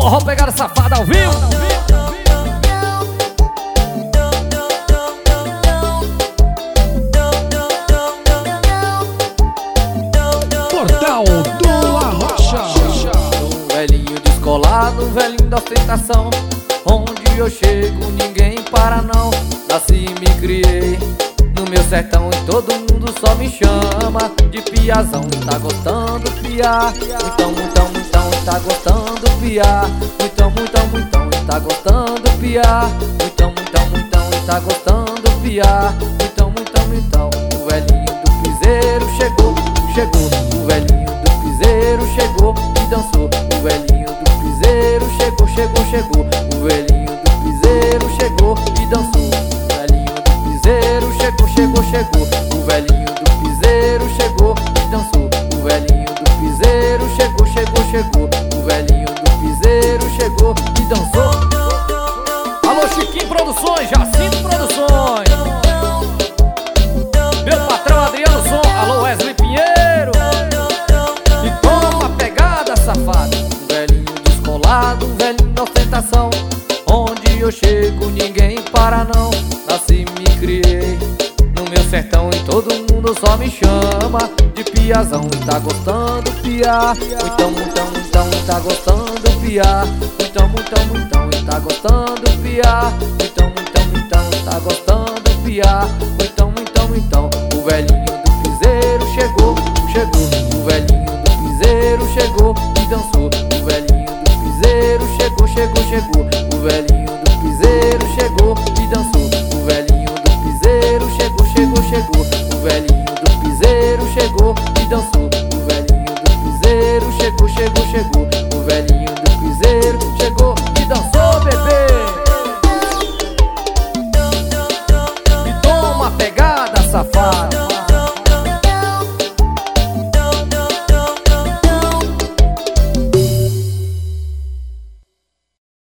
Forró pegada safada ao vivo. Portal do Arrocha. Um velhinho descolado, velhinho da ostentação. Onde eu chego, ninguém para não. Nasci e me criei no meu sertão e todo mundo só me chama de piazão. Tá gostando piar, então, então, então, tá gostando piar. Então, então, então, e tá gostando piar. Então, então, então, e tá gostando piar. Então, então, então, o velhinho do piseiro chegou, chegou. O velhinho do piseiro chegou e dançou. O velhinho do piseiro chegou, chegou, chegou. O velhinho do piseiro chegou e dançou. O velhinho do piseiro chegou, chegou, chegou. O velhinho do piseiro chegou e dançou. O velhinho do piseiro chegou, chegou, chegou. O velhinho piseiro chegou e dançou. Alô Chiquinho Produções, Jacinto Produções. Meu patrão Adriano Som, alô Wesley Pinheiro. E toma pegada, safado. Um velhinho descolado, um velhinho da ostentação. Onde eu chego, ninguém para não. Nasci, me criei no meu sertão e todo mundo só me chama de piazão. E tá gostando piar. Então, então, então, tá gostando Então, então, então, e tá gostando piar. Então, então, então, e tá gostando piar. Então, então, então, o velhinho do piseiro chegou, chegou. O velhinho do piseiro chegou e dançou. O velhinho do piseiro chegou, chegou, chegou. O velhinho do piseiro chegou e dançou. O velhinho